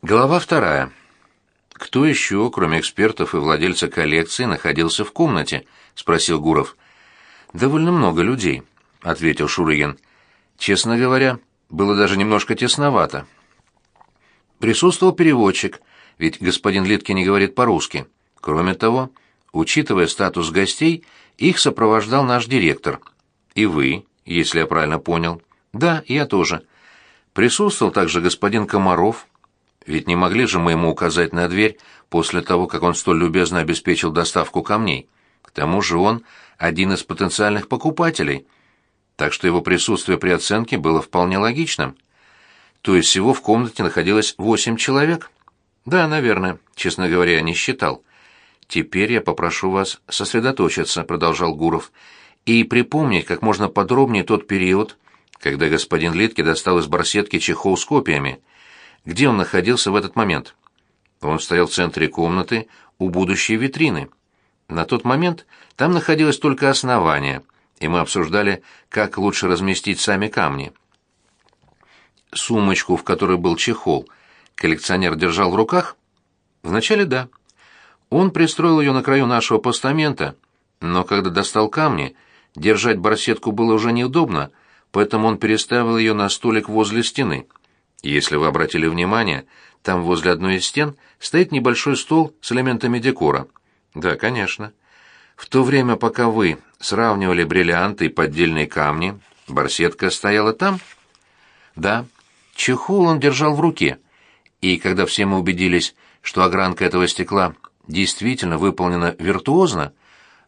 Глава вторая. «Кто еще, кроме экспертов и владельца коллекции, находился в комнате?» — спросил Гуров. «Довольно много людей», — ответил Шурыгин. «Честно говоря, было даже немножко тесновато. Присутствовал переводчик, ведь господин Литки не говорит по-русски. Кроме того, учитывая статус гостей, их сопровождал наш директор. И вы, если я правильно понял. Да, я тоже. Присутствовал также господин Комаров, ведь не могли же мы ему указать на дверь после того, как он столь любезно обеспечил доставку камней. К тому же он один из потенциальных покупателей, так что его присутствие при оценке было вполне логичным. То есть всего в комнате находилось восемь человек? Да, наверное, честно говоря, я не считал. Теперь я попрошу вас сосредоточиться, продолжал Гуров, и припомнить как можно подробнее тот период, когда господин Литке достал из барсетки чехол с копиями. Где он находился в этот момент? Он стоял в центре комнаты у будущей витрины. На тот момент там находилось только основание, и мы обсуждали, как лучше разместить сами камни. Сумочку, в которой был чехол, коллекционер держал в руках? Вначале да. Он пристроил ее на краю нашего постамента, но когда достал камни, держать барсетку было уже неудобно, поэтому он переставил ее на столик возле стены. Если вы обратили внимание, там возле одной из стен стоит небольшой стол с элементами декора. Да, конечно. В то время, пока вы сравнивали бриллианты и поддельные камни, барсетка стояла там? Да. Чехол он держал в руке. И когда все мы убедились, что огранка этого стекла действительно выполнена виртуозно,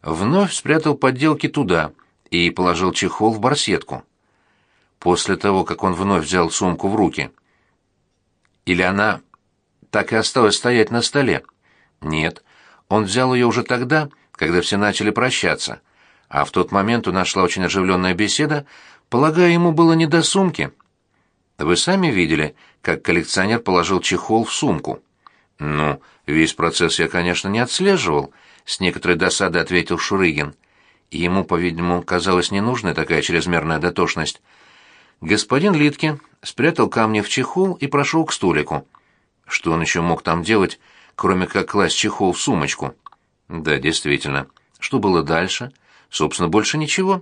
вновь спрятал подделки туда и положил чехол в барсетку. После того, как он вновь взял сумку в руки, или она так и осталась стоять на столе? Нет, он взял ее уже тогда, когда все начали прощаться. А в тот момент у нас шла очень оживленная беседа, полагаю, ему было не до сумки. Вы сами видели, как коллекционер положил чехол в сумку. Ну, весь процесс я, конечно, не отслеживал, с некоторой досадой ответил Шурыгин. Ему, по-видимому, казалась ненужной такая чрезмерная дотошность. Господин Литке спрятал камни в чехол и прошел к столику. Что он еще мог там делать, кроме как класть чехол в сумочку? Да, действительно. Что было дальше? Собственно, больше ничего.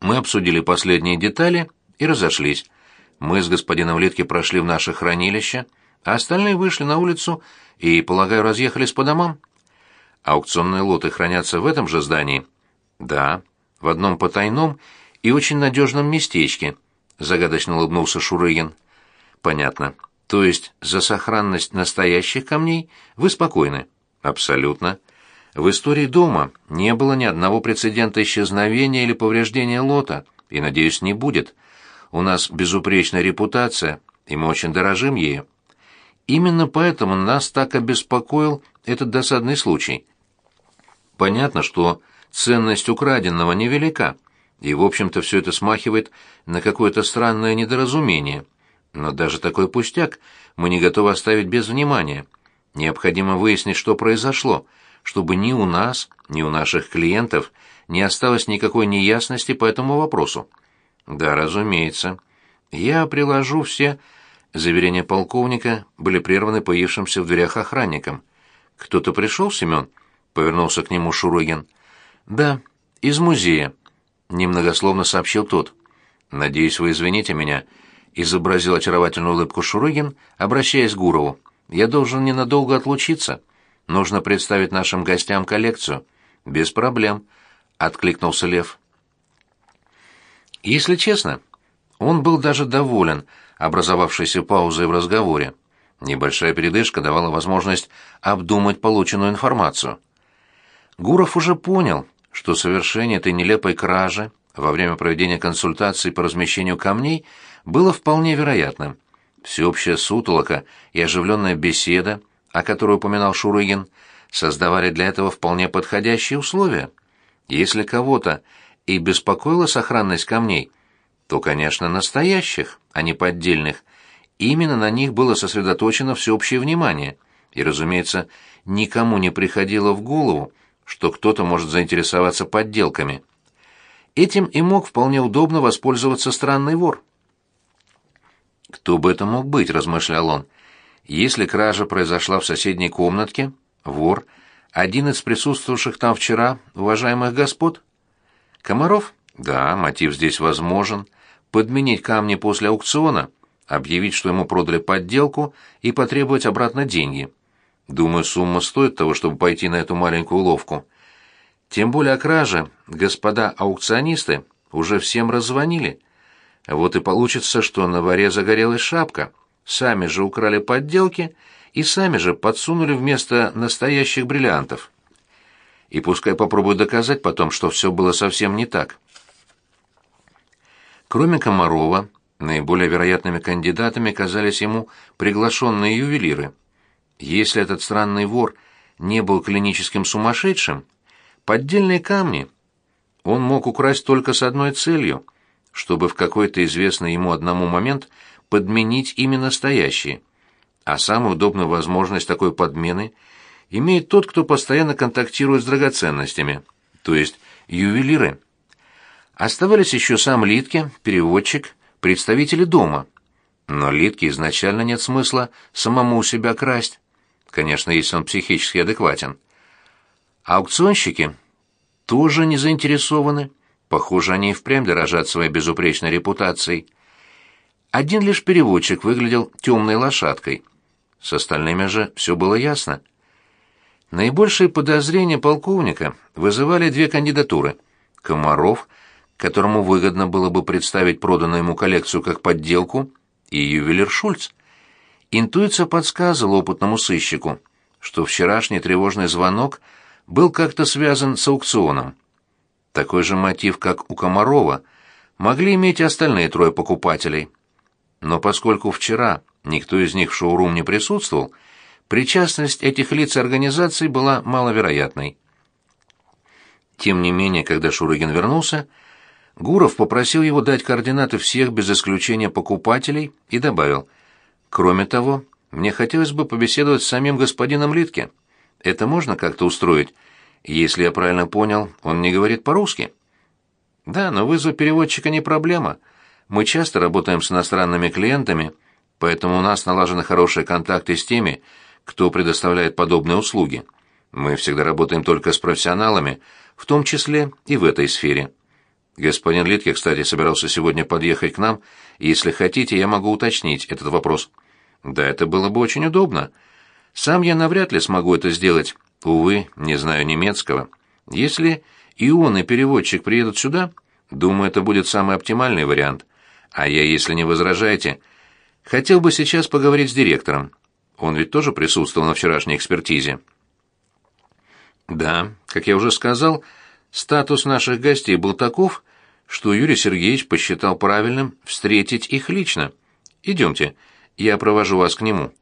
Мы обсудили последние детали и разошлись. Мы с господином Литке прошли в наше хранилище, а остальные вышли на улицу и, полагаю, разъехались по домам. Аукционные лоты хранятся в этом же здании? Да, в одном потайном и очень надежном местечке, загадочно улыбнулся Шурыгин. Понятно. То есть за сохранность настоящих камней вы спокойны? Абсолютно. В истории дома не было ни одного прецедента исчезновения или повреждения лота, и, надеюсь, не будет. У нас безупречная репутация, и мы очень дорожим ею. Именно поэтому нас так обеспокоил этот досадный случай. Понятно, что ценность украденного невелика, и, в общем-то, все это смахивает на какое-то странное недоразумение. Но даже такой пустяк мы не готовы оставить без внимания. Необходимо выяснить, что произошло, чтобы ни у нас, ни у наших клиентов не осталось никакой неясности по этому вопросу. Да, разумеется. Я приложу все... Заверения полковника были прерваны появившимся в дверях охранником. «Кто-то пришел, Семен?» — повернулся к нему Шурыгин. «Да, из музея», — немногословно сообщил тот. «Надеюсь, вы извините меня», — изобразил очаровательную улыбку Шурыгин, обращаясь к Гурову. «Я должен ненадолго отлучиться. Нужно представить нашим гостям коллекцию». «Без проблем», — откликнулся Лев. Если честно, он был даже доволен образовавшейся паузой в разговоре. Небольшая передышка давала возможность обдумать полученную информацию. Гуров уже понял, что совершение этой нелепой кражи во время проведения консультаций по размещению камней было вполне вероятным. Всеобщая сутолока и оживленная беседа, о которой упоминал Шурыгин, создавали для этого вполне подходящие условия. Если кого-то и беспокоила сохранность камней, то, конечно, настоящих, а не поддельных. Именно на них было сосредоточено всеобщее внимание, и, разумеется, никому не приходило в голову, что кто-то может заинтересоваться подделками. Этим и мог вполне удобно воспользоваться странный вор. «Кто бы это мог быть?» — размышлял он. Если кража произошла в соседней комнатке, вор — один из присутствовавших там вчера уважаемых господ. Комаров? Да, мотив здесь возможен. Подменить камни после аукциона, объявить, что ему продали подделку и потребовать обратно деньги. Думаю, сумма стоит того, чтобы пойти на эту маленькую уловку. Тем более о краже господа аукционисты уже всем раззвонили. Вот и получится, что на воре загорелась шапка. Сами же украли подделки и сами же подсунули вместо настоящих бриллиантов. И пускай попробуют доказать потом, что все было совсем не так. Кроме Комарова, наиболее вероятными кандидатами казались ему приглашенные ювелиры. Если этот странный вор не был клиническим сумасшедшим, поддельные камни он мог украсть только с одной целью, чтобы в какой-то известный ему одному момент подменить ими настоящие. А самую удобную возможность такой подмены имеет тот, кто постоянно контактирует с драгоценностями, то есть ювелиры. Оставались еще сам Литке, переводчик, представители дома. Но Литке изначально нет смысла самому у себя красть. Конечно, если он психически адекватен. Аукционщики тоже не заинтересованы. Похоже, они и впрямь дорожат своей безупречной репутацией. Один лишь переводчик выглядел темной лошадкой. С остальными же все было ясно. Наибольшие подозрения полковника вызывали две кандидатуры. Комаров которому выгодно было бы представить проданную ему коллекцию как подделку, и ювелир Шульц. Интуиция подсказывала опытному сыщику, что вчерашний тревожный звонок был как-то связан с аукционом. Такой же мотив, как у Комарова, могли иметь и остальные трое покупателей. Но поскольку вчера никто из них в шоурум не присутствовал, причастность этих лиц и организаций была маловероятной. Тем не менее, когда Шурыгин вернулся, Гуров попросил его дать координаты всех без исключения покупателей и добавил: "Кроме того, мне хотелось бы побеседовать с самим господином Литке. Это можно как-то устроить? Если я правильно понял, он не говорит по-русски". "Да, но вызов переводчика не проблема. Мы часто работаем с иностранными клиентами, поэтому у нас налажены хорошие контакты с теми, кто предоставляет подобные услуги. Мы всегда работаем только с профессионалами, в том числе и в этой сфере". Господин Литке, кстати, собирался сегодня подъехать к нам, если хотите, я могу уточнить этот вопрос. Да, это было бы очень удобно. Сам я навряд ли смогу это сделать. Увы, не знаю немецкого. Если и он, и переводчик приедут сюда, думаю, это будет самый оптимальный вариант. А я, если не возражаете, хотел бы сейчас поговорить с директором. Он ведь тоже присутствовал на вчерашней экспертизе. Да, как я уже сказал, статус наших гостей был таков, что Юрий Сергеевич посчитал правильным встретить их лично. Идемте, я провожу вас к нему».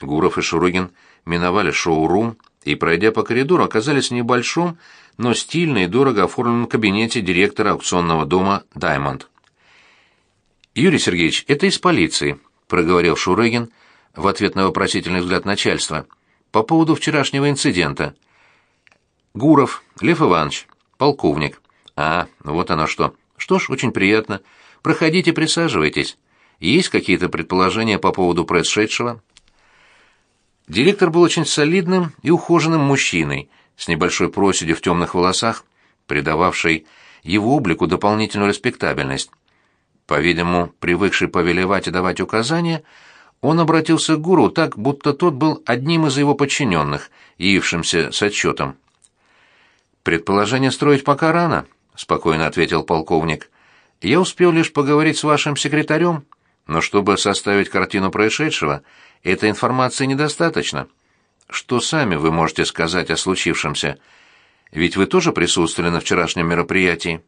Гуров и Шурыгин миновали шоу-рум и, пройдя по коридору, оказались в небольшом, но стильно и дорого оформленном кабинете директора аукционного дома «Даймонд». «Юрий Сергеевич, это из полиции», — проговорил Шурыгин в ответ на вопросительный взгляд начальства. «По поводу вчерашнего инцидента». «Гуров, Лев Иванович, полковник». А, вот оно что. Что ж, очень приятно. Проходите, присаживайтесь. Есть какие-то предположения по поводу происшедшего? Директор был очень солидным и ухоженным мужчиной, с небольшой проседью в темных волосах, придававшей его облику дополнительную респектабельность. По-видимому, привыкший повелевать и давать указания, он обратился к гуру так, будто тот был одним из его подчиненных, явившимся с отчетом. «Предположение строить пока рано», спокойно ответил полковник. Я успел лишь поговорить с вашим секретарем, но чтобы составить картину происшедшего, этой информации недостаточно. Что сами вы можете сказать о случившемся? Ведь вы тоже присутствовали на вчерашнем мероприятии.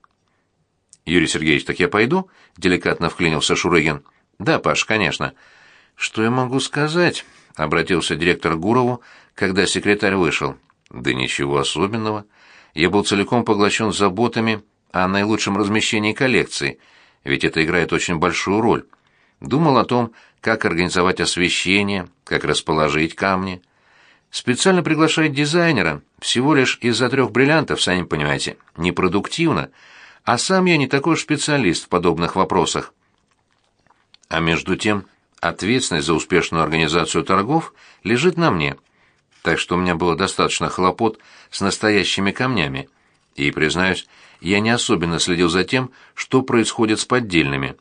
Юрий Сергеевич, так я пойду? деликатно вклинился Шурыгин. Да, Паш, конечно. Что я могу сказать? обратился директор Гурову, когда секретарь вышел. Да ничего особенного я был целиком поглощен заботами о наилучшем размещении коллекции, ведь это играет очень большую роль. Думал о том, как организовать освещение, как расположить камни. Специально приглашать дизайнера всего лишь из-за трех бриллиантов, сами понимаете, непродуктивно, а сам я не такой уж специалист в подобных вопросах. А между тем, ответственность за успешную организацию торгов лежит на мне. Так что у меня было достаточно хлопот с настоящими камнями. И, признаюсь, я не особенно следил за тем, что происходит с поддельными.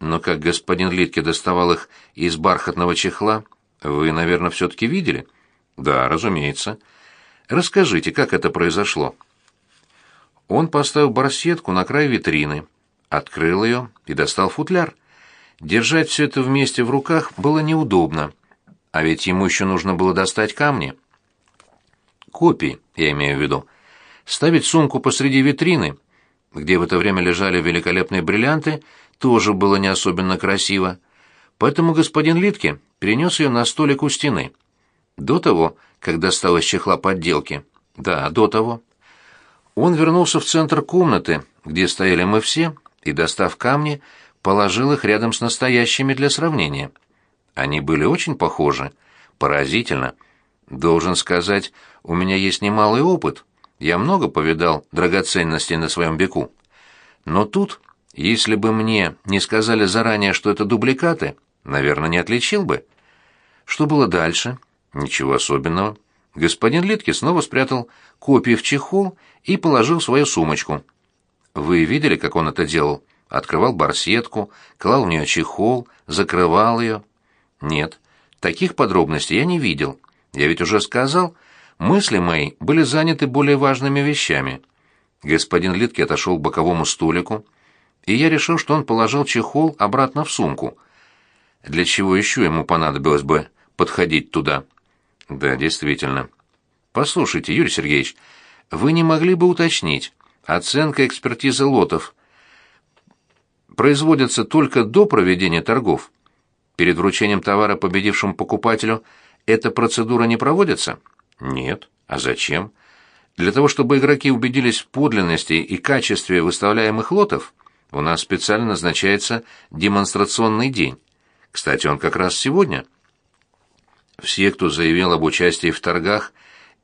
Но как господин Литке доставал их из бархатного чехла, вы, наверное, все-таки видели? Да, разумеется. Расскажите, как это произошло? Он поставил барсетку на край витрины, открыл ее и достал футляр. Держать все это вместе в руках было неудобно, а ведь ему еще нужно было достать камни. Копии, я имею в виду. Ставить сумку посреди витрины, где в это время лежали великолепные бриллианты, тоже было не особенно красиво. Поэтому господин Литке перенес ее на столик у стены. До того, как достал из чехла подделки. Да, до того. Он вернулся в центр комнаты, где стояли мы все, и, достав камни, положил их рядом с настоящими для сравнения. Они были очень похожи. Поразительно. Должен сказать, у меня есть немалый опыт. Я много повидал драгоценностей на своем веку. Но тут, если бы мне не сказали заранее, что это дубликаты, наверное, не отличил бы. Что было дальше? Ничего особенного. Господин Литки снова спрятал копии в чехол и положил свою сумочку. Вы видели, как он это делал? Открывал барсетку, клал в нее чехол, закрывал ее. Нет, таких подробностей я не видел. Я ведь уже сказал, мысли мои были заняты более важными вещами. Господин Литки отошел к боковому столику, и я решил, что он положил чехол обратно в сумку. Для чего еще ему понадобилось бы подходить туда? Да, действительно. Послушайте, Юрий Сергеевич, вы не могли бы уточнить, оценка экспертизы лотов производится только до проведения торгов? Перед вручением товара победившему покупателю эта процедура не проводится? Нет. А зачем? Для того, чтобы игроки убедились в подлинности и качестве выставляемых лотов, у нас специально назначается демонстрационный день. Кстати, он как раз сегодня. Все, кто заявил об участии в торгах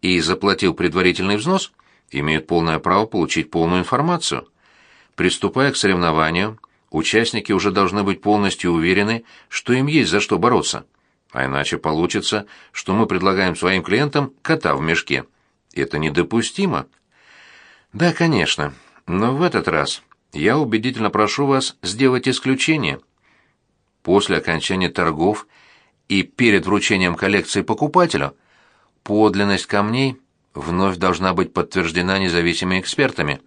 и заплатил предварительный взнос, имеют полное право получить полную информацию. Приступая к соревнованию, участники уже должны быть полностью уверены, что им есть за что бороться. А иначе получится, что мы предлагаем своим клиентам кота в мешке. Это недопустимо. Да, конечно, но в этот раз я убедительно прошу вас сделать исключение. После окончания торгов и перед вручением коллекции покупателю подлинность камней вновь должна быть подтверждена независимыми экспертами.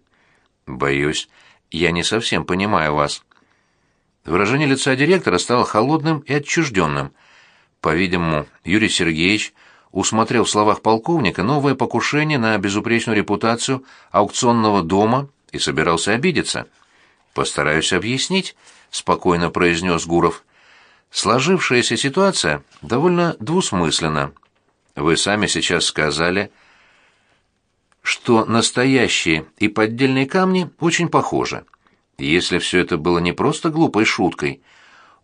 Боюсь, я не совсем понимаю вас. Выражение лица директора стало холодным и отчужденным. По-видимому, Юрий Сергеевич усмотрел в словах полковника новое покушение на безупречную репутацию аукционного дома и собирался обидеться. «Постараюсь объяснить», — спокойно произнес Гуров. «Сложившаяся ситуация довольно двусмысленна. Вы сами сейчас сказали, что настоящие и поддельные камни очень похожи. Если все это было не просто глупой шуткой,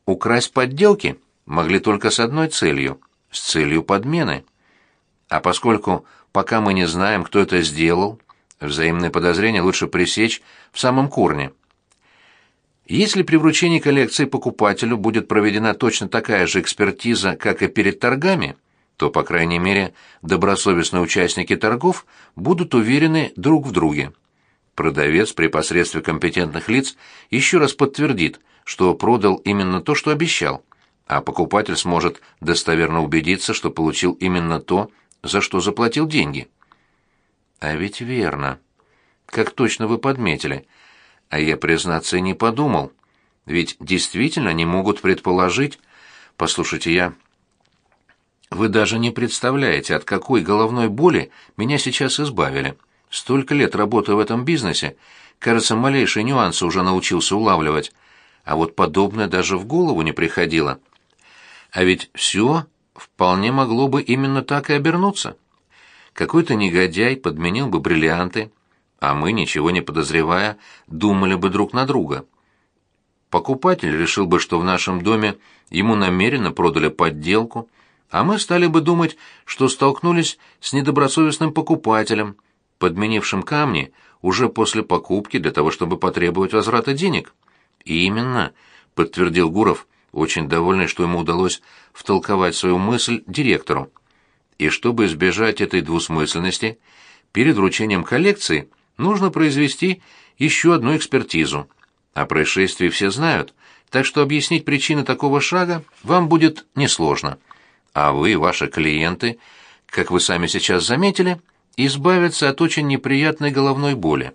украсть подделки могли только с одной целью — с целью подмены. А поскольку пока мы не знаем, кто это сделал, взаимные подозрения лучше пресечь в самом корне. Если при вручении коллекции покупателю будет проведена точно такая же экспертиза, как и перед торгами, то, по крайней мере, добросовестные участники торгов будут уверены друг в друге. Продавец при посредстве компетентных лиц еще раз подтвердит, что продал именно то, что обещал, а покупатель сможет достоверно убедиться, что получил именно то, за что заплатил деньги. А ведь верно. Как точно вы подметили – а я, признаться, не подумал. Ведь действительно не могут предположить... Послушайте, я... Вы даже не представляете, от какой головной боли меня сейчас избавили. Столько лет работаю в этом бизнесе, кажется, малейшие нюансы уже научился улавливать. А вот подобное даже в голову не приходило. А ведь все вполне могло бы именно так и обернуться. Какой-то негодяй подменил бы бриллианты, а мы, ничего не подозревая, думали бы друг на друга. Покупатель решил бы, что в нашем доме ему намеренно продали подделку, а мы стали бы думать, что столкнулись с недобросовестным покупателем, подменившим камни уже после покупки для того, чтобы потребовать возврата денег. «Именно», — подтвердил Гуров, очень довольный, что ему удалось втолковать свою мысль директору. И чтобы избежать этой двусмысленности, перед вручением коллекции нужно произвести еще одну экспертизу. О происшествии все знают, так что объяснить причины такого шага вам будет несложно. А вы, ваши клиенты, как вы сами сейчас заметили, избавятся от очень неприятной головной боли.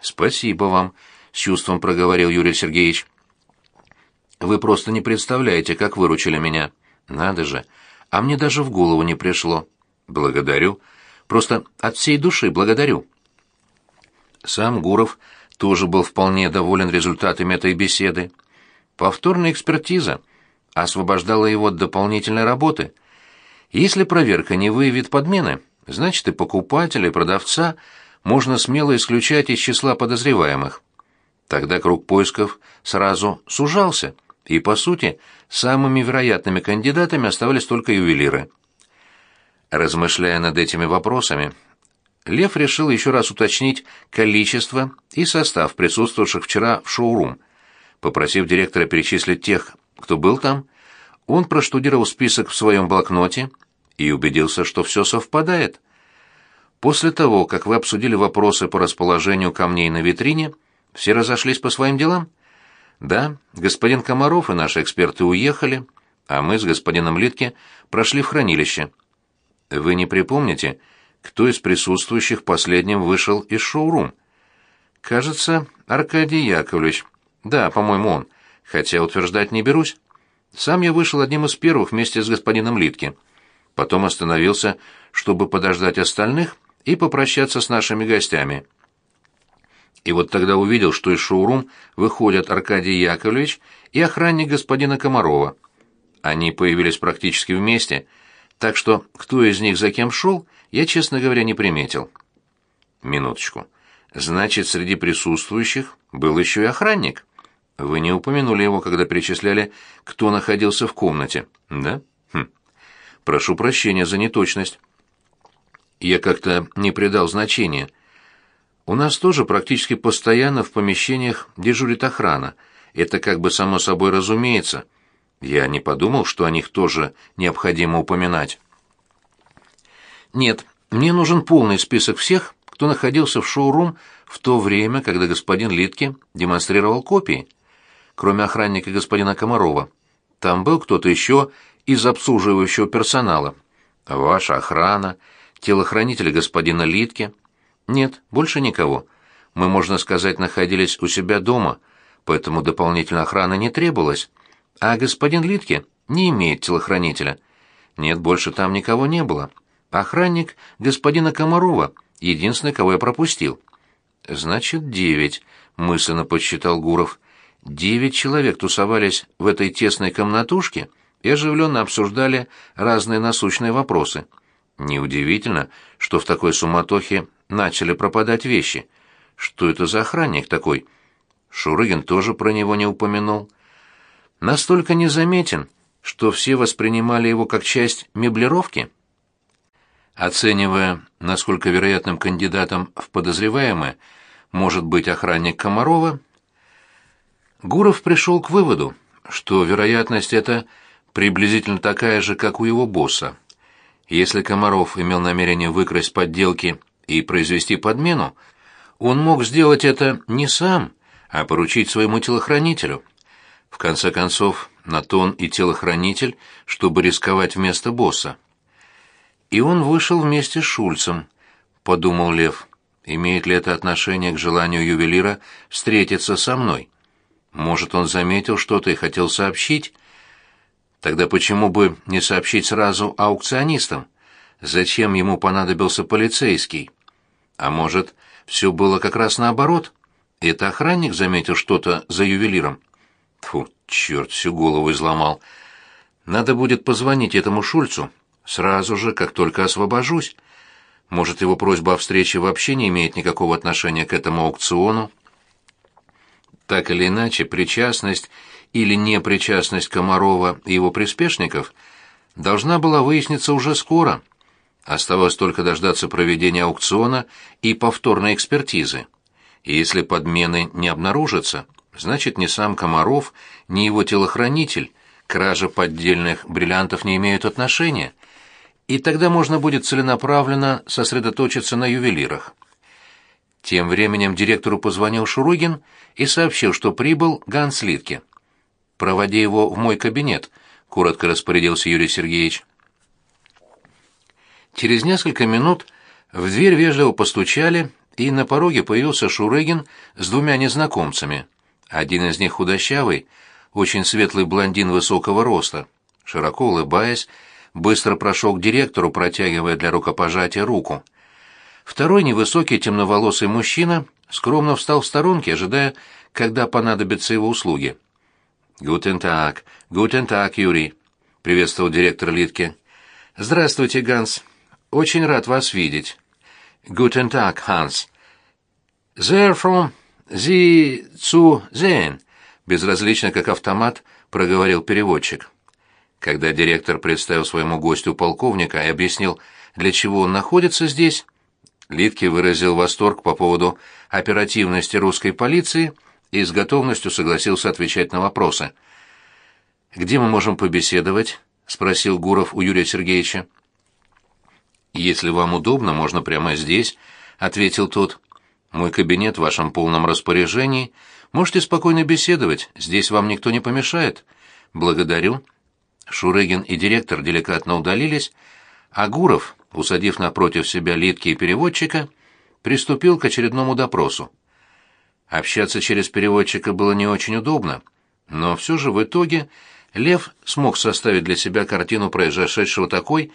Спасибо вам, с чувством проговорил Юрий Сергеевич. Вы просто не представляете, как выручили меня. Надо же, а мне даже в голову не пришло. Благодарю. Просто от всей души благодарю. Сам Гуров тоже был вполне доволен результатами этой беседы. Повторная экспертиза освобождала его от дополнительной работы. Если проверка не выявит подмены, значит и покупателя, и продавца можно смело исключать из числа подозреваемых. Тогда круг поисков сразу сужался, и, по сути, самыми вероятными кандидатами оставались только ювелиры. Размышляя над этими вопросами, Лев решил еще раз уточнить количество и состав присутствовавших вчера в шоурум. Попросив директора перечислить тех, кто был там, он проштудировал список в своем блокноте и убедился, что все совпадает. После того, как вы обсудили вопросы по расположению камней на витрине, все разошлись по своим делам? Да, господин Комаров и наши эксперты уехали, а мы с господином Литке прошли в хранилище. Вы не припомните, кто из присутствующих последним вышел из шоурум? Кажется, Аркадий Яковлевич. Да, по-моему, он, хотя утверждать не берусь. Сам я вышел одним из первых вместе с господином Литке. Потом остановился, чтобы подождать остальных и попрощаться с нашими гостями. И вот тогда увидел, что из шоурум выходят Аркадий Яковлевич и охранник господина Комарова. Они появились практически вместе, так что кто из них за кем шел, я, честно говоря, не приметил. Минуточку. Значит, среди присутствующих был еще и охранник. Вы не упомянули его, когда перечисляли, кто находился в комнате, да? Хм. Прошу прощения за неточность. Я как-то не придал значения. У нас тоже практически постоянно в помещениях дежурит охрана. Это как бы само собой разумеется. Я не подумал, что о них тоже необходимо упоминать. Нет, мне нужен полный список всех, кто находился в шоурум в то время, когда господин Литке демонстрировал копии. Кроме охранника господина Комарова. Там был кто-то еще из обслуживающего персонала. Ваша охрана, телохранители господина Литке — нет, больше никого. Мы, можно сказать, находились у себя дома, поэтому дополнительной охраны не требовалось. А господин Литке не имеет телохранителя. Нет, больше там никого не было. Охранник господина Комарова, единственный, кого я пропустил. Значит, девять, мысленно подсчитал Гуров. Девять человек тусовались в этой тесной комнатушке и оживленно обсуждали разные насущные вопросы. Неудивительно, что в такой суматохе начали пропадать вещи. Что это за охранник такой? Шурыгин тоже про него не упомянул. Настолько незаметен, что все воспринимали его как часть меблировки. Оценивая, насколько вероятным кандидатом в подозреваемое может быть охранник Комарова, Гуров пришел к выводу, что вероятность эта приблизительно такая же, как у его босса. Если Комаров имел намерение выкрасть подделки и произвести подмену, он мог сделать это не сам, а поручить своему телохранителю. В конце концов, на то он и телохранитель, чтобы рисковать вместо босса. И он вышел вместе с Шульцем, подумал Лев. Имеет ли это отношение к желанию ювелира встретиться со мной? Может, он заметил что-то и хотел сообщить? Тогда почему бы не сообщить сразу аукционистам? Зачем ему понадобился полицейский? А может, все было как раз наоборот? Это охранник заметил что-то за ювелиром? Фу, черт, всю голову изломал. Надо будет позвонить этому Шульцу сразу же, как только освобожусь. Может, его просьба о встрече вообще не имеет никакого отношения к этому аукциону? Так или иначе, причастность или непричастность Комарова и его приспешников должна была выясниться уже скоро. Оставалось только дождаться проведения аукциона и повторной экспертизы. И если подмены не обнаружатся, значит ни сам Комаров, ни его телохранитель кража поддельных бриллиантов не имеют отношения, и тогда можно будет целенаправленно сосредоточиться на ювелирах. Тем временем директору позвонил Шуругин и сообщил, что прибыл Ганс Литке. «Проводи его в мой кабинет», — коротко распорядился Юрий Сергеевич. Через несколько минут в дверь вежливо постучали, и на пороге появился Шурыгин с двумя незнакомцами. Один из них худощавый, очень светлый блондин высокого роста. Широко улыбаясь, быстро прошел к директору, протягивая для рукопожатия руку. Второй невысокий темноволосый мужчина скромно встал в сторонке, ожидая, когда понадобятся его услуги. «Гутен так, гутен так, Юрий», — приветствовал директор Литке. «Здравствуйте, Ганс. Очень рад вас видеть». «Гутен так, Ханс». «There from the zu sehen», — безразлично как автомат проговорил переводчик. Когда директор представил своему гостю полковника и объяснил, для чего он находится здесь, Литке выразил восторг по поводу оперативности русской полиции и с готовностью согласился отвечать на вопросы. «Где мы можем побеседовать?» — спросил Гуров у Юрия Сергеевича. «Если вам удобно, можно прямо здесь», — ответил тот. «Мой кабинет в вашем полном распоряжении. Можете спокойно беседовать, здесь вам никто не помешает». «Благодарю». Шурыгин и директор деликатно удалились, а Гуров, усадив напротив себя Литки и переводчика, приступил к очередному допросу. Общаться через переводчика было не очень удобно, но все же в итоге Лев смог составить для себя картину произошедшего такой,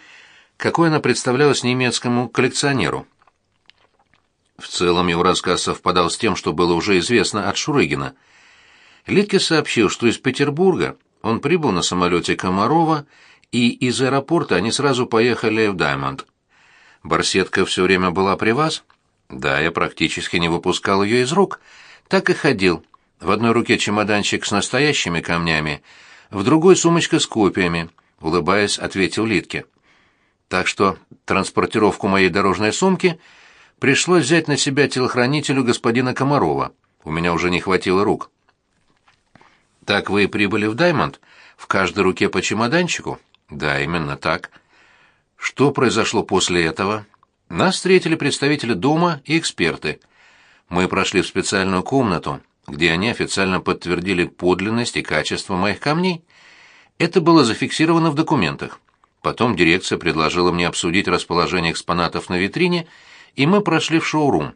какой она представлялась немецкому коллекционеру. В целом его рассказ совпадал с тем, что было уже известно от Шурыгина. Литке сообщил, что из Петербурга он прибыл на самолете Комарова и из аэропорта они сразу поехали в Даймонд. Барсетка все время была при вас? Да, я практически не выпускал ее из рук. Так и ходил. В одной руке чемоданчик с настоящими камнями, в другой сумочка с копиями, улыбаясь, ответил Литке. Так что транспортировку моей дорожной сумки пришлось взять на себя телохранителю господина Комарова. У меня уже не хватило рук. Так вы и прибыли в Даймонд? В каждой руке по чемоданчику? Да, именно так. Что произошло после этого? Нас встретили представители дома и эксперты. Мы прошли в специальную комнату, где они официально подтвердили подлинность и качество моих камней. Это было зафиксировано в документах. Потом дирекция предложила мне обсудить расположение экспонатов на витрине, и мы прошли в шоурум.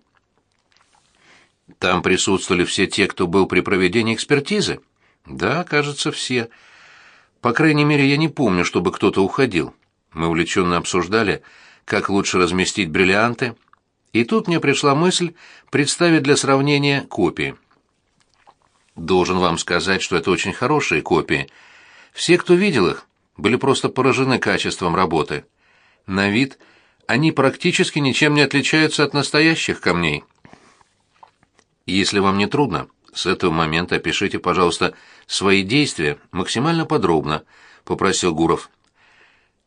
Там присутствовали все те, кто был при проведении экспертизы? Да, кажется, все. По крайней мере, я не помню, чтобы кто-то уходил. Мы увлеченно обсуждали, как лучше разместить бриллианты, и тут мне пришла мысль представить для сравнения копии. Должен вам сказать, что это очень хорошие копии. Все, кто видел их, были просто поражены качеством работы. На вид они практически ничем не отличаются от настоящих камней. Если вам не трудно, с этого момента опишите, пожалуйста, свои действия максимально подробно, попросил Гуров.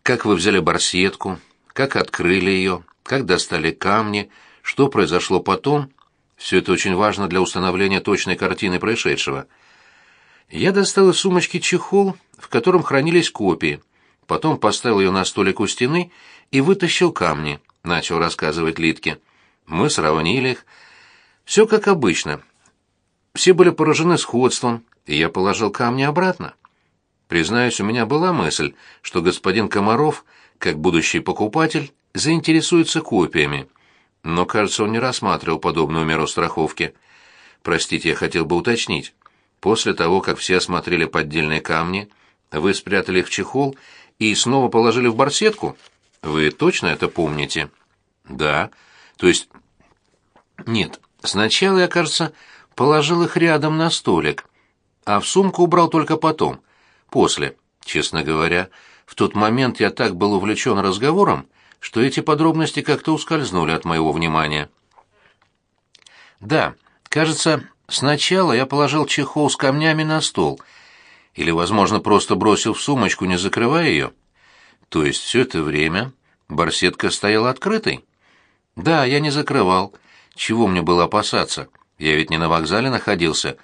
Как вы взяли барсетку, как открыли ее, как достали камни, что произошло потом? Все это очень важно для установления точной картины происшедшего. Я достал из сумочки чехол, в котором хранились копии. Потом поставил ее на столик у стены и вытащил камни, начал рассказывать Литке. Мы сравнили их. Все как обычно, все были поражены сходством, и я положил камни обратно. Признаюсь, у меня была мысль, что господин Комаров, как будущий покупатель, заинтересуется копиями. Но, кажется, он не рассматривал подобную меру страховки. Простите, я хотел бы уточнить. После того, как все осмотрели поддельные камни, вы спрятали их в чехол и снова положили в барсетку? Вы точно это помните? Да. То есть... Нет, сначала я, кажется, положил их рядом на столик, а в сумку убрал только потом, после. Честно говоря, в тот момент я так был увлечен разговором, что эти подробности как-то ускользнули от моего внимания. Да, кажется, сначала я положил чехол с камнями на стол, или, возможно, просто бросил в сумочку, не закрывая ее. То есть все это время барсетка стояла открытой? Да, я не закрывал. Чего мне было опасаться? Я ведь не на вокзале находился.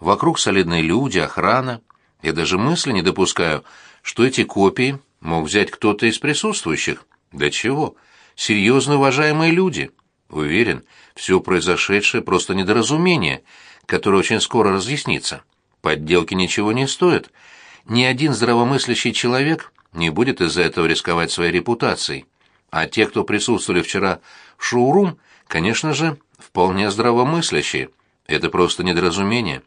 Вокруг солидные люди, охрана. Я даже мысли не допускаю, что эти копии мог взять кто-то из присутствующих. Для чего? Серьезно уважаемые люди. Уверен, все произошедшее просто недоразумение, которое очень скоро разъяснится. Подделки ничего не стоят. Ни один здравомыслящий человек не будет из-за этого рисковать своей репутацией. А те, кто присутствовали вчера в шоурум, конечно же, вполне здравомыслящие. Это просто недоразумение.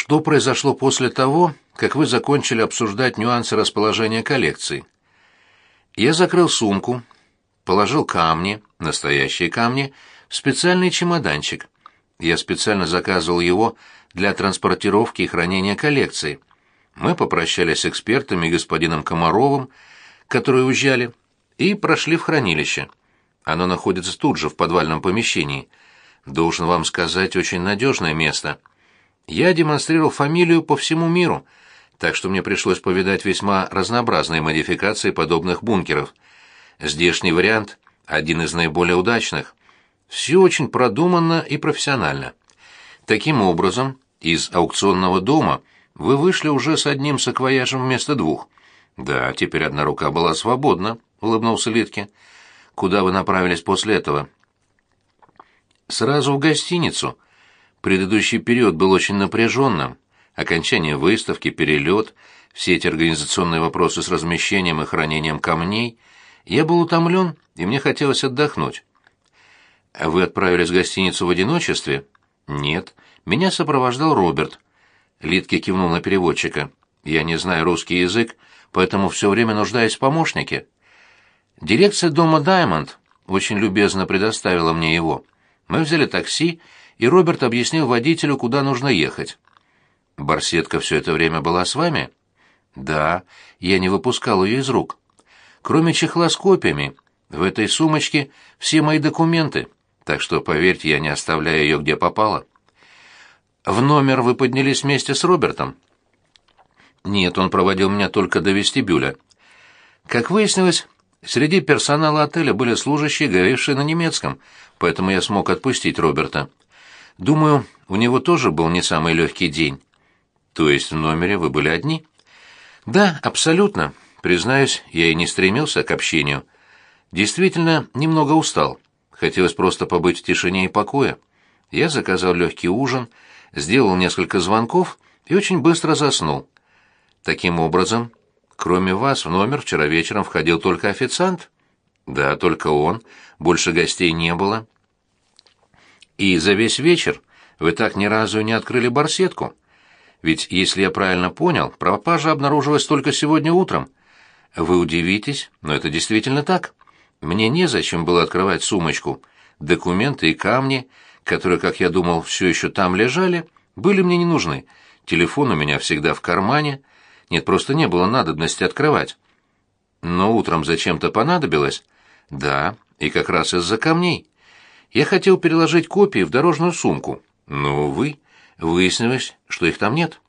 Что произошло после того, как вы закончили обсуждать нюансы расположения коллекции? Я закрыл сумку, положил камни, настоящие камни, в специальный чемоданчик. Я специально заказывал его для транспортировки и хранения коллекции. Мы попрощались с экспертами и господином Комаровым, которые уезжали, и прошли в хранилище. Оно находится тут же, в подвальном помещении. Должен вам сказать, очень надежное место. Я демонстрировал фамилию по всему миру, так что мне пришлось повидать весьма разнообразные модификации подобных бункеров. Здешний вариант — один из наиболее удачных. Все очень продуманно и профессионально. Таким образом, из аукционного дома вы вышли уже с одним саквояжем вместо двух. Да, теперь одна рука была свободна, улыбнулся Литке. Куда вы направились после этого? Сразу в гостиницу. Предыдущий период был очень напряженным. Окончание выставки, перелет, все эти организационные вопросы с размещением и хранением камней. Я был утомлен, и мне хотелось отдохнуть. А вы отправились в гостиницу в одиночестве? Нет. Меня сопровождал Роберт. Литке кивнул на переводчика. Я не знаю русский язык, поэтому все время нуждаюсь в помощнике. Дирекция дома Даймонд очень любезно предоставила мне его. Мы взяли такси, и Роберт объяснил водителю, куда нужно ехать. Барсетка все это время была с вами? Да, я не выпускал ее из рук. Кроме чехла с копиями, в этой сумочке все мои документы, так что, поверьте, я не оставляю ее где попало. В номер вы поднялись вместе с Робертом? Нет, он проводил меня только до вестибюля. Как выяснилось, среди персонала отеля были служащие, говорившие на немецком, поэтому я смог отпустить Роберта. Думаю, у него тоже был не самый легкий день. То есть в номере вы были одни? Да, абсолютно. Признаюсь, я и не стремился к общению. Действительно, немного устал. Хотелось просто побыть в тишине и покое. Я заказал легкий ужин, сделал несколько звонков и очень быстро заснул. Таким образом, кроме вас в номер вчера вечером входил только официант? Да, только он. Больше гостей не было. И за весь вечер вы так ни разу не открыли барсетку. Ведь, если я правильно понял, пропажа обнаружилась только сегодня утром. Вы удивитесь, но это действительно так. Мне незачем было открывать сумочку. Документы и камни — которые, как я думал, все еще там лежали, были мне не нужны. Телефон у меня всегда в кармане. Нет, просто не было надобности открывать. Но утром зачем-то понадобилось. Да, и как раз из-за камней. Я хотел переложить копии в дорожную сумку, но, увы, выяснилось, что их там нет.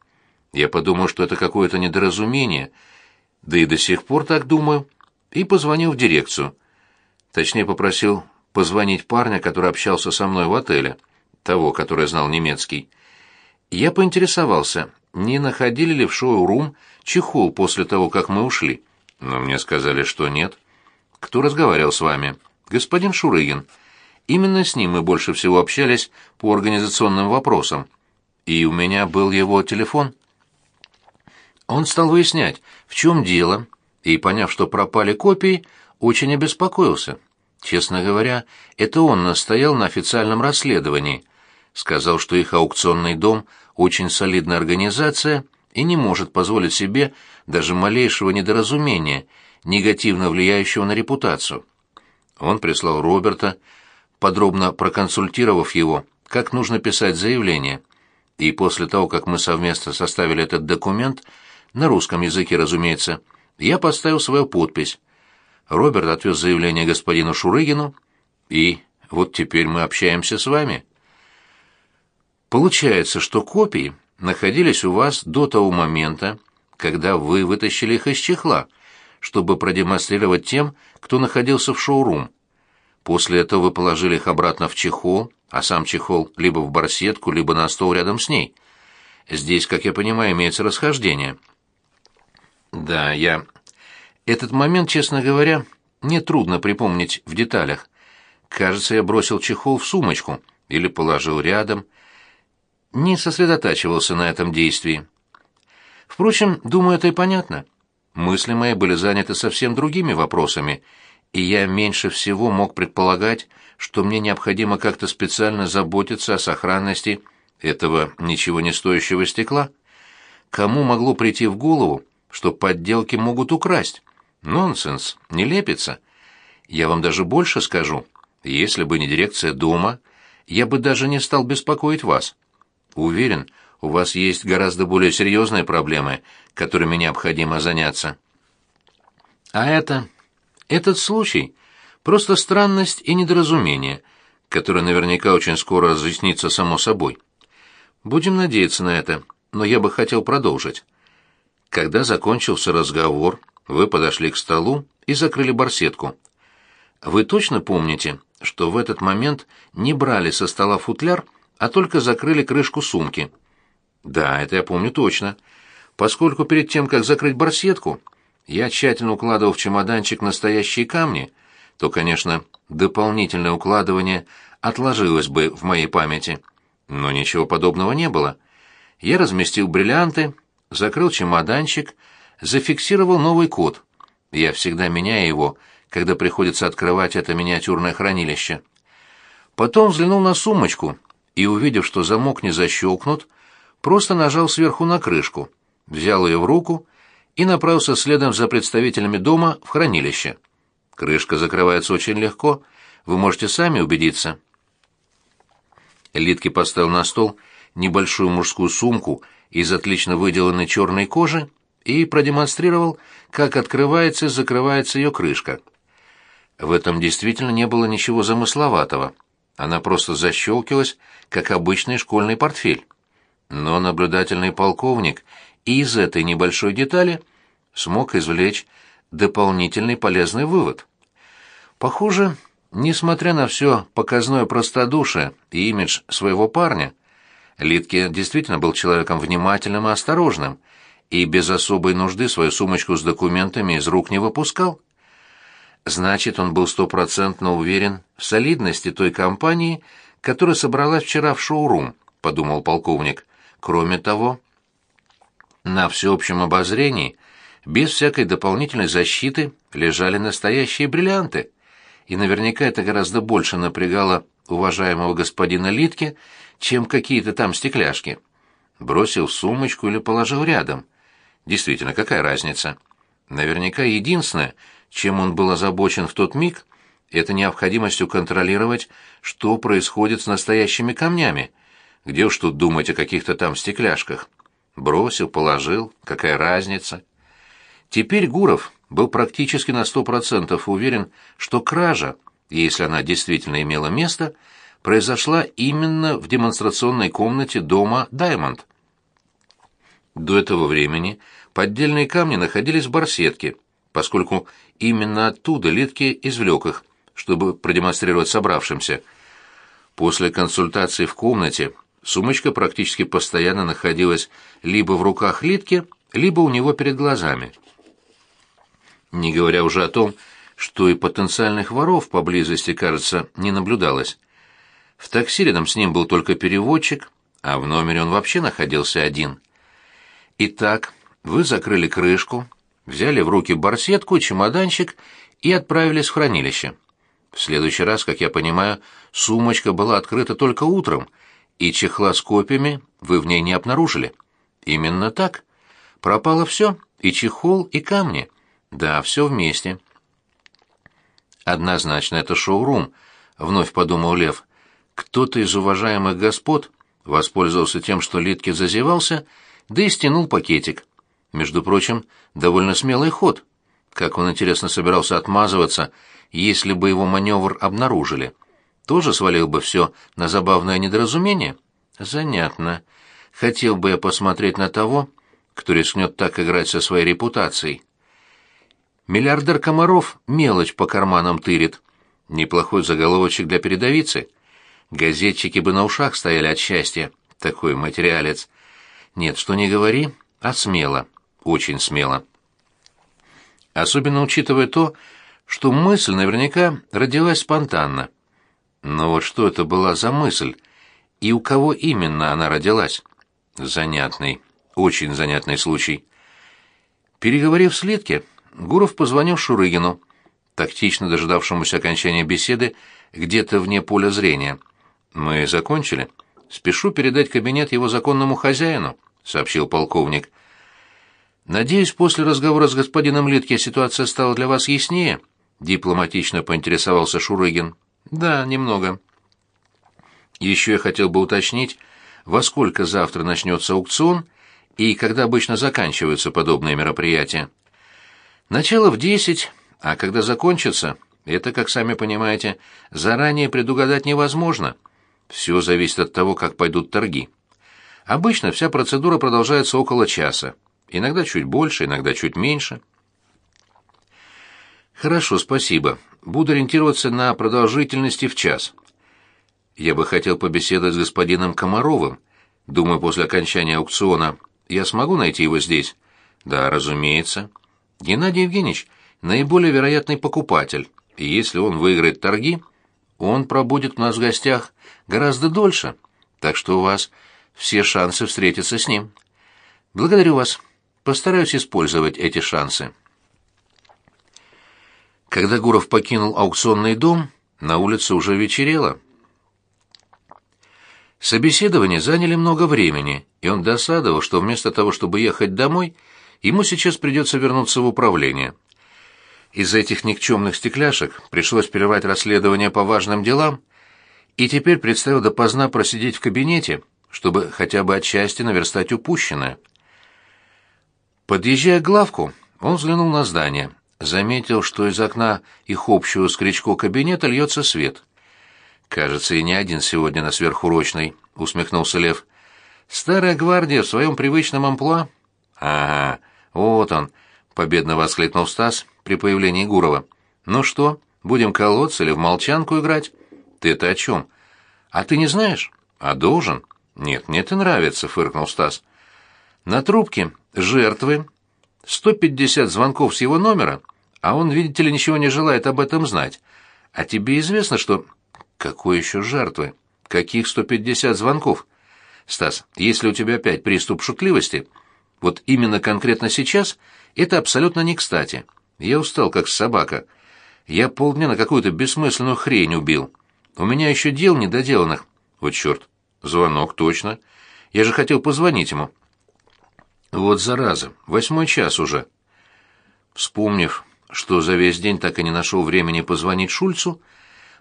Я подумал, что это какое-то недоразумение, да и до сих пор так думаю, и позвонил в дирекцию. Точнее, попросил позвонить парня, который общался со мной в отеле, того, который знал немецкий. Я поинтересовался, не находили ли в шоу-рум чехол после того, как мы ушли. Но мне сказали, что нет. Кто разговаривал с вами? Господин Шурыгин. Именно с ним мы больше всего общались по организационным вопросам. И у меня был его телефон. Он стал выяснять, в чем дело, и, поняв, что пропали копии, очень обеспокоился. Честно говоря, это он настоял на официальном расследовании. Сказал, что их аукционный дом очень солидная организация и не может позволить себе даже малейшего недоразумения, негативно влияющего на репутацию. Он прислал Роберта, подробно проконсультировав его, как нужно писать заявление. И после того, как мы совместно составили этот документ, на русском языке, разумеется, я поставил свою подпись. Роберт отвез заявление господину Шурыгину, и вот теперь мы общаемся с вами. Получается, что копии находились у вас до того момента, когда вы вытащили их из чехла, чтобы продемонстрировать тем, кто находился в шоурум. После этого вы положили их обратно в чехол, а сам чехол либо в барсетку, либо на стол рядом с ней. Здесь, как я понимаю, имеется расхождение. Да, я... Этот момент, честно говоря, мне трудно припомнить в деталях. Кажется, я бросил чехол в сумочку или положил рядом. Не сосредотачивался на этом действии. Впрочем, думаю, это и понятно. Мысли мои были заняты совсем другими вопросами, и я меньше всего мог предполагать, что мне необходимо как-то специально заботиться о сохранности этого ничего не стоящего стекла. Кому могло прийти в голову, что подделки могут украсть? Нонсенс, не лепится. Я вам даже больше скажу. Если бы не дирекция дома, я бы даже не стал беспокоить вас. Уверен, у вас есть гораздо более серьезные проблемы, которыми необходимо заняться. А это... этот случай — просто странность и недоразумение, которое наверняка очень скоро разъяснится само собой. Будем надеяться на это, но я бы хотел продолжить. Когда закончился разговор, вы подошли к столу и закрыли барсетку. Вы точно помните, что в этот момент не брали со стола футляр, а только закрыли крышку сумки? Да, это я помню точно. Поскольку перед тем, как закрыть барсетку, я тщательно укладывал в чемоданчик настоящие камни, то, конечно, дополнительное укладывание отложилось бы в моей памяти. Но ничего подобного не было. Я разместил бриллианты, закрыл чемоданчик, зафиксировал новый код. Я всегда меняю его, когда приходится открывать это миниатюрное хранилище. Потом взглянул на сумочку и, увидев, что замок не защелкнут, просто нажал сверху на крышку, взял ее в руку и направился следом за представителями дома в хранилище. Крышка закрывается очень легко, вы можете сами убедиться. Литки поставил на стол небольшую мужскую сумку из отлично выделанной черной кожи и продемонстрировал, как открывается и закрывается ее крышка. В этом действительно не было ничего замысловатого. Она просто защелкивалась, как обычный школьный портфель. Но наблюдательный полковник из этой небольшой детали смог извлечь дополнительный полезный вывод. Похоже, несмотря на все показное простодушие и имидж своего парня, Литке действительно был человеком внимательным и осторожным, и без особой нужды свою сумочку с документами из рук не выпускал. Значит, он был стопроцентно уверен в солидности той компании, которая собралась вчера в шоурум, подумал полковник. Кроме того, на всеобщем обозрении, без всякой дополнительной защиты, лежали настоящие бриллианты. И наверняка это гораздо больше напрягало уважаемого господина Литке, чем какие-то там стекляшки. Бросил в сумочку или положил рядом. Действительно, какая разница? Наверняка единственное, чем он был озабочен в тот миг, это необходимостью контролировать, что происходит с настоящими камнями, где уж тут думать о каких-то там стекляшках? Бросил, положил, какая разница? Теперь Гуров был практически на сто процентов уверен, что кража, если она действительно имела место, произошла именно в демонстрационной комнате дома «Даймонд». До этого времени поддельные камни находились в барсетке, поскольку именно оттуда Литке извлек их, чтобы продемонстрировать собравшимся. После консультации в комнате Сумочка практически постоянно находилась либо в руках Литки, либо у него перед глазами. Не говоря уже о том, что и потенциальных воров поблизости, кажется, не наблюдалось. В такси рядом с ним был только переводчик, а в номере он вообще находился один. Итак, вы закрыли крышку, взяли в руки барсетку чемоданчик и отправились в хранилище. В следующий раз, как я понимаю, сумочка была открыта только утром, и чехла с копьями вы в ней не обнаружили. Именно так. Пропало все, и чехол, и камни. Да, все вместе. Однозначно, это шоурум, вновь подумал Лев. Кто-то из уважаемых господ воспользовался тем, что Литке зазевался, да и стянул пакетик. Между прочим, довольно смелый ход. Как он, интересно, собирался отмазываться, если бы его маневр обнаружили тоже свалил бы все на забавное недоразумение? Занятно. Хотел бы я посмотреть на того, кто рискнет так играть со своей репутацией. Миллиардер Комаров мелочь по карманам тырит. Неплохой заголовочек для передовицы. Газетчики бы на ушах стояли от счастья. Такой материалец. Нет, что не говори, а смело, очень смело. Особенно учитывая то, что мысль наверняка родилась спонтанно. Но вот что это была за мысль? И у кого именно она родилась? Занятный, очень занятный случай. Переговорив с Литке, Гуров позвонил Шурыгину, тактично дожидавшемуся окончания беседы где-то вне поля зрения. «Мы закончили. Спешу передать кабинет его законному хозяину», — сообщил полковник. «Надеюсь, после разговора с господином Литке ситуация стала для вас яснее?» — дипломатично поинтересовался Шурыгин. «Да, немного». «Еще я хотел бы уточнить, во сколько завтра начнется аукцион и когда обычно заканчиваются подобные мероприятия?» «Начало в десять, а когда закончится, это, как сами понимаете, заранее предугадать невозможно. Все зависит от того, как пойдут торги. Обычно вся процедура продолжается около часа, иногда чуть больше, иногда чуть меньше». Хорошо, спасибо. Буду ориентироваться на продолжительности в час. Я бы хотел побеседовать с господином Комаровым. Думаю, после окончания аукциона я смогу найти его здесь. Да, разумеется. Геннадий Евгеньевич наиболее вероятный покупатель, и если он выиграет торги, он пробудет у нас в гостях гораздо дольше, так что у вас все шансы встретиться с ним. Благодарю вас. Постараюсь использовать эти шансы. Когда Гуров покинул аукционный дом, на улице уже вечерело. Собеседование заняли много времени, и он досадовал, что вместо того, чтобы ехать домой, ему сейчас придется вернуться в управление. Из-за этих никчемных стекляшек пришлось перервать расследование по важным делам, и теперь предстояло допоздна просидеть в кабинете, чтобы хотя бы отчасти наверстать упущенное. Подъезжая к главку, он взглянул на здание заметил, что из окна их общего с Кричко кабинета льется свет. «Кажется, и не один сегодня на сверхурочной», — усмехнулся Лев. «Старая гвардия в своем привычном амплуа?» «Ага, вот он», — победно воскликнул Стас при появлении Гурова. «Ну что, будем колоться или в молчанку играть?» «Ты это о чем?» «А ты не знаешь?» «А должен?» «Нет, мне это нравится», — фыркнул Стас. «На трубке жертвы 150 звонков с его номера, а он, видите ли, ничего не желает об этом знать. А тебе известно, что... Какой еще жертвы? Каких 150 звонков? Стас, если у тебя опять приступ шутливости, вот именно конкретно сейчас, это абсолютно не кстати. Я устал, как собака. Я полдня на какую-то бессмысленную хрень убил. У меня еще дел недоделанных. Вот черт. Звонок, точно. Я же хотел позвонить ему. Вот зараза, восьмой час уже. Вспомнив, что за весь день так и не нашел времени позвонить Шульцу,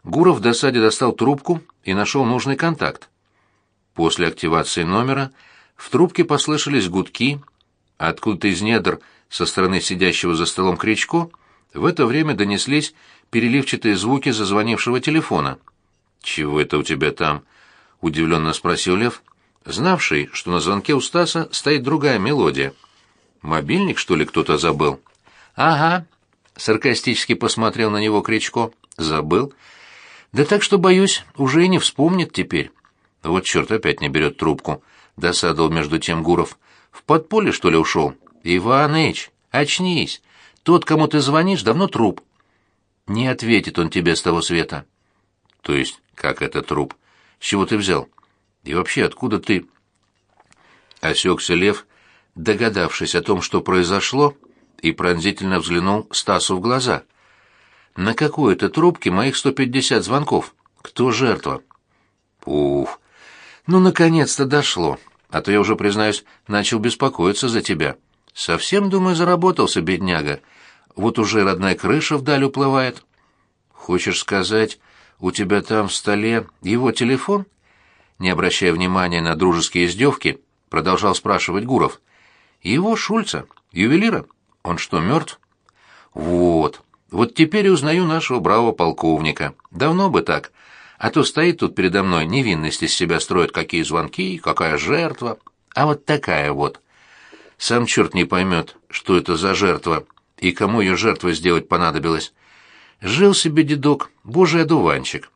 Гуров в досаде достал трубку и нашел нужный контакт. После активации номера в трубке послышались гудки, откуда-то из недр со стороны сидящего за столом Кричко в это время донеслись переливчатые звуки зазвонившего телефона. «Чего это у тебя там?» — удивленно спросил Лев, знавший, что на звонке у Стаса стоит другая мелодия. «Мобильник, что ли, кто-то забыл?» «Ага», — саркастически посмотрел на него Кричко. «Забыл?» «Да так что, боюсь, уже и не вспомнит теперь». «Вот черт опять не берет трубку», — досадовал между тем Гуров. «В подполье, что ли, ушел?» «Иваныч, очнись! Тот, кому ты звонишь, давно труп». «Не ответит он тебе с того света». «То есть, как это труп? С чего ты взял?» И вообще, откуда ты...» Осекся Лев, догадавшись о том, что произошло, и пронзительно взглянул Стасу в глаза. «На какой-то трубке моих сто пятьдесят звонков. Кто жертва?» «Уф! Ну, наконец-то дошло. А то я уже, признаюсь, начал беспокоиться за тебя. Совсем, думаю, заработался, бедняга. Вот уже родная крыша вдаль уплывает. Хочешь сказать, у тебя там в столе его телефон?» не обращая внимания на дружеские издевки, продолжал спрашивать Гуров. «Его, Шульца, ювелира? Он что, мертв?» «Вот, вот теперь узнаю нашего бравого полковника. Давно бы так. А то стоит тут передо мной, невинность из себя строит, какие звонки, какая жертва. А вот такая вот. Сам черт не поймет, что это за жертва и кому ее жертвой сделать понадобилось. Жил себе дедок, божий одуванчик.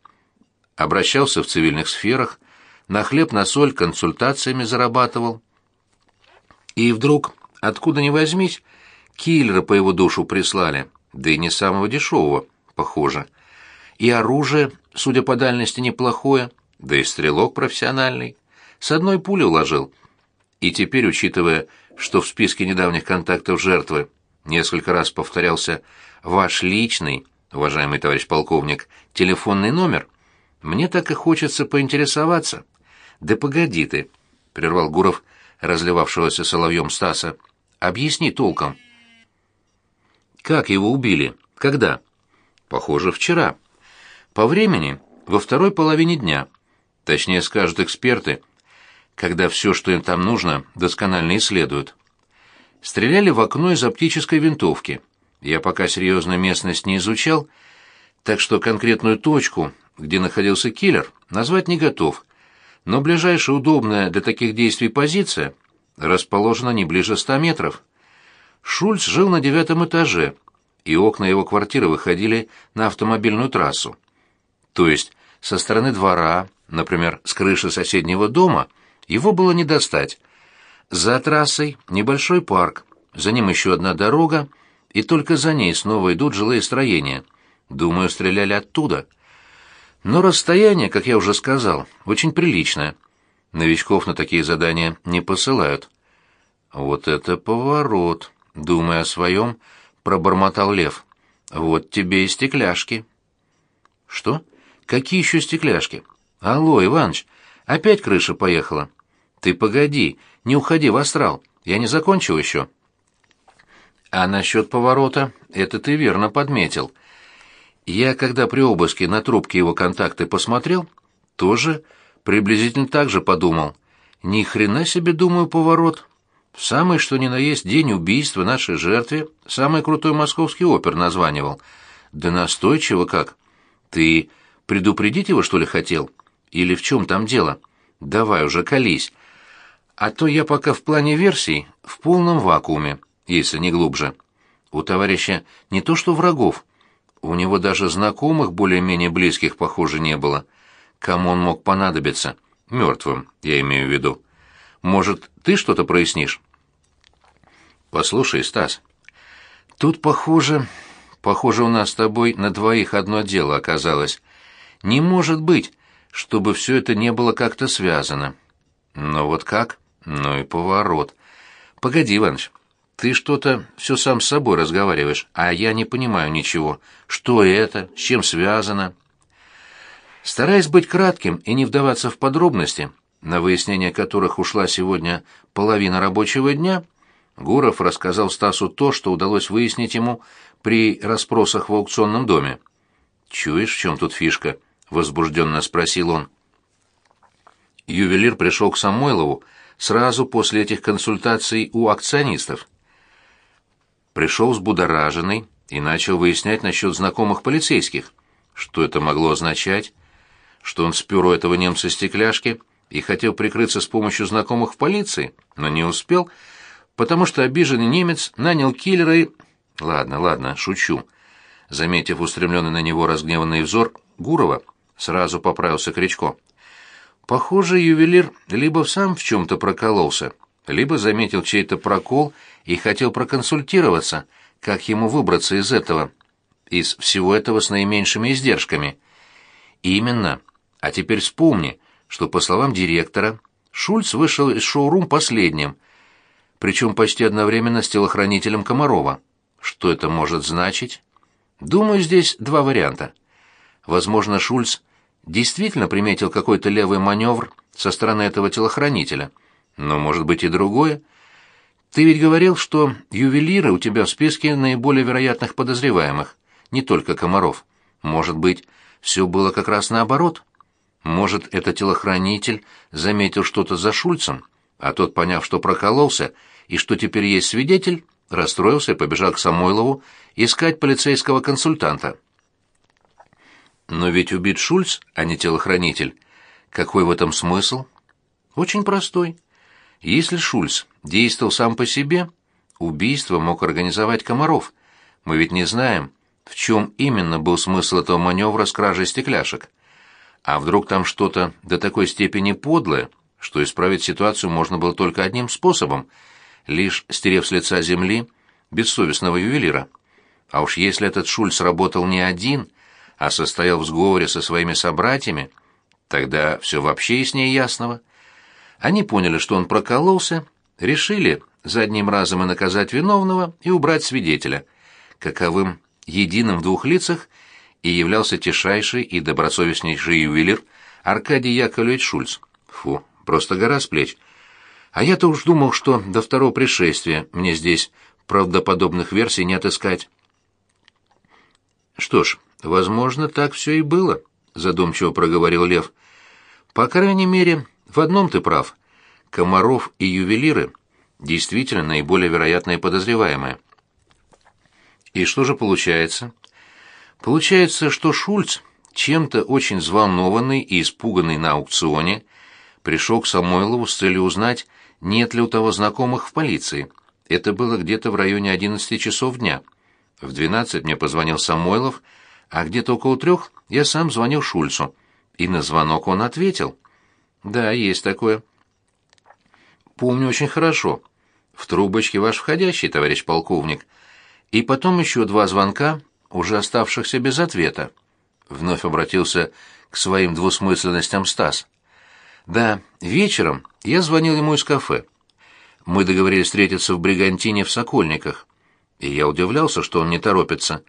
Обращался в цивильных сферах, на хлеб, на соль консультациями зарабатывал. И вдруг, откуда ни возьмись, киллера по его душу прислали, да и не самого дешевого, похоже. И оружие, судя по дальности, неплохое, да и стрелок профессиональный. С одной пули уложил. И теперь, учитывая, что в списке недавних контактов жертвы несколько раз повторялся «ваш личный», уважаемый товарищ полковник, телефонный номер, мне так и хочется поинтересоваться. «Да погоди ты», — прервал Гуров, разливавшегося соловьем Стаса. «Объясни толком». «Как его убили? Когда?» «Похоже, вчера. По времени во второй половине дня. Точнее, скажут эксперты, когда все, что им там нужно, досконально исследуют. Стреляли в окно из оптической винтовки. Я пока серьезно местность не изучал, так что конкретную точку, где находился киллер, назвать не готов. Но ближайшая удобная для таких действий позиция расположена не ближе ста метров. Шульц жил на девятом этаже, и окна его квартиры выходили на автомобильную трассу. То есть со стороны двора, например, с крыши соседнего дома, его было не достать. За трассой небольшой парк, за ним еще одна дорога, и только за ней снова идут жилые строения. Думаю, стреляли оттуда. Но расстояние, как я уже сказал, очень приличное. Новичков на такие задания не посылают. Вот это поворот, думая о своем, пробормотал Лев. Вот тебе и стекляшки. Что? Какие еще стекляшки? Алло, Иваныч, опять крыша поехала. Ты погоди, не уходи в астрал, я не закончил еще. А насчет поворота, это ты верно подметил. Я, когда при обыске на трубке его контакты посмотрел, тоже приблизительно так же подумал. Ни хрена себе, думаю, поворот. В самый что ни на есть день убийства нашей жертве самый крутой московский опер названивал. Да настойчиво как. Ты предупредить его, что ли, хотел? Или в чем там дело? Давай уже колись. А то я пока в плане версий в полном вакууме, если не глубже. У товарища не то что врагов, у него даже знакомых более-менее близких, похоже, не было. Кому он мог понадобиться? Мертвым, я имею в виду. Может, ты что-то прояснишь? Послушай, Стас, тут, похоже, похоже, у нас с тобой на двоих одно дело оказалось. Не может быть, чтобы все это не было как-то связано. Но вот как? Ну и поворот. Погоди, Иваныч, ты что-то все сам с собой разговариваешь, а я не понимаю ничего. Что это? С чем связано? Стараясь быть кратким и не вдаваться в подробности, на выяснение которых ушла сегодня половина рабочего дня, Гуров рассказал Стасу то, что удалось выяснить ему при расспросах в аукционном доме. «Чуешь, в чем тут фишка?» — возбужденно спросил он. Ювелир пришел к Самойлову сразу после этих консультаций у акционистов пришел взбудораженный и начал выяснять насчет знакомых полицейских. Что это могло означать? Что он спер у этого немца стекляшки и хотел прикрыться с помощью знакомых в полиции, но не успел, потому что обиженный немец нанял киллера и... Ладно, ладно, шучу. Заметив устремленный на него разгневанный взор Гурова, сразу поправился Кричко. Похоже, ювелир либо сам в чем-то прокололся, либо заметил чей-то прокол и хотел проконсультироваться, как ему выбраться из этого, из всего этого с наименьшими издержками. Именно. А теперь вспомни, что, по словам директора, Шульц вышел из шоурум последним, причем почти одновременно с телохранителем Комарова. Что это может значить? Думаю, здесь два варианта. Возможно, Шульц действительно приметил какой-то левый маневр со стороны этого телохранителя, но может быть и другое. Ты ведь говорил, что ювелиры у тебя в списке наиболее вероятных подозреваемых, не только Комаров. Может быть, все было как раз наоборот? Может, этот телохранитель заметил что-то за Шульцем, а тот, поняв, что прокололся и что теперь есть свидетель, расстроился и побежал к Самойлову искать полицейского консультанта. Но ведь убит Шульц, а не телохранитель. Какой в этом смысл? Очень простой. Если Шульц действовал сам по себе, убийство мог организовать Комаров. Мы ведь не знаем, в чем именно был смысл этого маневра с кражей стекляшек. А вдруг там что-то до такой степени подлое, что исправить ситуацию можно было только одним способом. лишь стерев с лица земли бессовестного ювелира. А уж если этот Шульц работал не один, а состоял в сговоре со своими собратьями, тогда все вообще яснее ясного. Они поняли, что он прокололся, решили задним разом и наказать виновного и убрать свидетеля, каковым единым в двух лицах и являлся тишайший и добросовестнейший ювелир Аркадий Яковлевич Шульц. Фу, просто гора с плеч. А я-то уж думал, что до второго пришествия мне здесь правдоподобных версий не отыскать. Что ж, возможно, так все и было, задумчиво проговорил Лев. По крайней мере, в одном ты прав. Комаров и ювелиры действительно наиболее вероятные подозреваемые. И что же получается? Получается, что Шульц, чем-то очень взволнованный и испуганный на аукционе, пришел к Самойлову с целью узнать, нет ли у того знакомых в полиции. Это было где-то в районе 11 часов дня. В 12 мне позвонил Самойлов, а где-то около трех я сам звонил Шульцу. И на звонок он ответил. Да, есть такое. Помню очень хорошо. В трубочке ваш входящий, товарищ полковник. И потом еще два звонка, уже оставшихся без ответа. Вновь обратился к своим двусмысленностям Стас. Да, вечером я звонил ему из кафе. Мы договорились встретиться в Бригантине в Сокольниках. И я удивлялся, что он не торопится.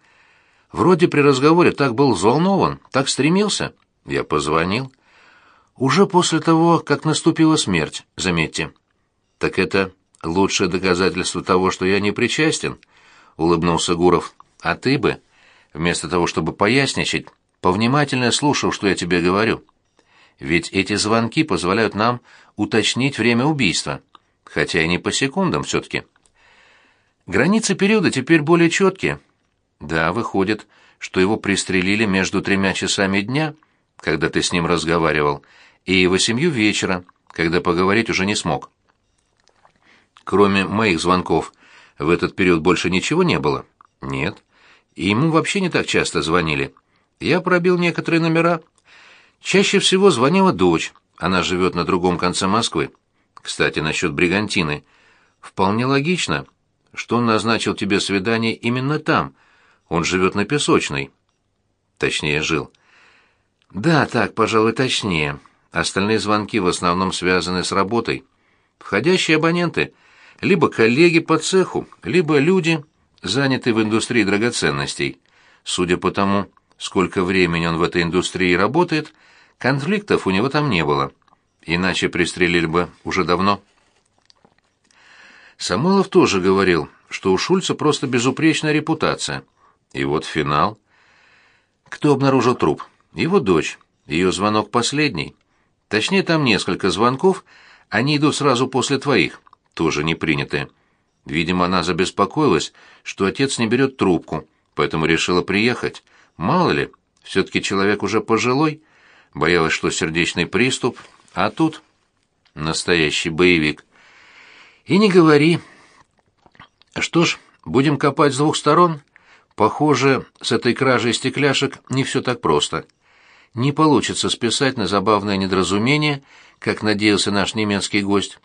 Вроде при разговоре так был взволнован, так стремился. Я позвонил. Уже после того, как наступила смерть, заметьте. Так это лучшее доказательство того, что я не причастен, улыбнулся Гуров. А ты бы, вместо того, чтобы поясничать, повнимательно слушал, что я тебе говорю. Ведь эти звонки позволяют нам уточнить время убийства, хотя и не по секундам все-таки. Границы периода теперь более четкие. Да, выходит, что его пристрелили между тремя часами дня, когда ты с ним разговаривал, и восемью вечера, когда поговорить уже не смог. Кроме моих звонков, в этот период больше ничего не было? Нет. И ему вообще не так часто звонили. Я пробил некоторые номера. Чаще всего звонила дочь. Она живет на другом конце Москвы. Кстати, насчет бригантины. Вполне логично, что он назначил тебе свидание именно там. Он живет на Песочной. Точнее, жил. Да, так, пожалуй, точнее. Остальные звонки в основном связаны с работой. Входящие абоненты — либо коллеги по цеху, либо люди, занятые в индустрии драгоценностей. Судя по тому, сколько времени он в этой индустрии работает, конфликтов у него там не было. Иначе пристрелили бы уже давно. Самойлов тоже говорил, что у Шульца просто безупречная репутация. И вот финал. Кто обнаружил труп? Его дочь. Ее звонок последний. Точнее, там несколько звонков, они идут сразу после твоих, тоже не принятые. Видимо, она забеспокоилась, что отец не берет трубку, поэтому решила приехать. Мало ли, все-таки человек уже пожилой, боялась, что сердечный приступ, а тут настоящий боевик. И не говори. Что ж, будем копать с двух сторон. Похоже, с этой кражей стекляшек не все так просто. Не получится списать на забавное недоразумение, как надеялся наш немецкий гость.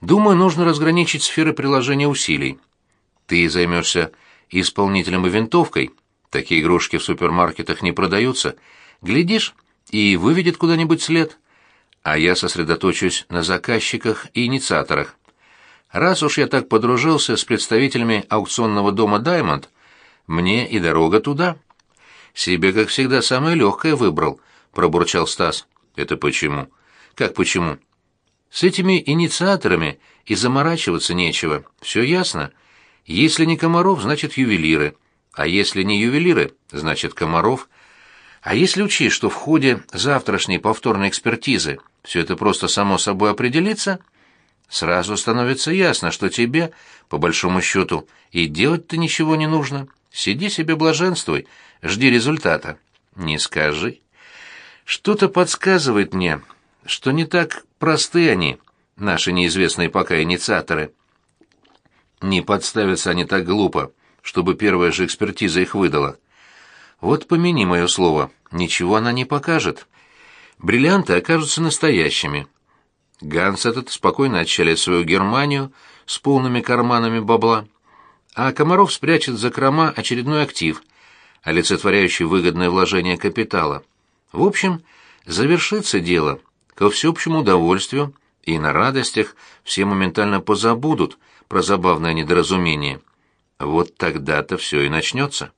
Думаю, нужно разграничить сферы приложения усилий. Ты займешься исполнителем и винтовкой. Такие игрушки в супермаркетах не продаются. Глядишь, и выведет куда-нибудь след. А я сосредоточусь на заказчиках и инициаторах. Раз уж я так подружился с представителями аукционного дома «Даймонд», мне и дорога туда. Себе, как всегда, самое легкое выбрал, пробурчал Стас. Это почему? Как почему? С этими инициаторами и заморачиваться нечего. Все ясно. Если не Комаров, значит ювелиры. А если не ювелиры, значит Комаров. А если учесть, что в ходе завтрашней повторной экспертизы все это просто само собой определится, сразу становится ясно, что тебе, по большому счету, и делать-то ничего не нужно. Сиди себе блаженствуй, жди результата. Не скажи. Что-то подсказывает мне, что не так просты они, наши неизвестные пока инициаторы. Не подставятся они так глупо, чтобы первая же экспертиза их выдала. Вот помяни мое слово, ничего она не покажет. Бриллианты окажутся настоящими. Ганс этот спокойно отчалит свою Германию, с полными карманами бабла, а Комаров спрячет за крома очередной актив, олицетворяющий выгодное вложение капитала. В общем, завершится дело ко всеобщему удовольствию, и на радостях все моментально позабудут про забавное недоразумение. Вот тогда-то все и начнется.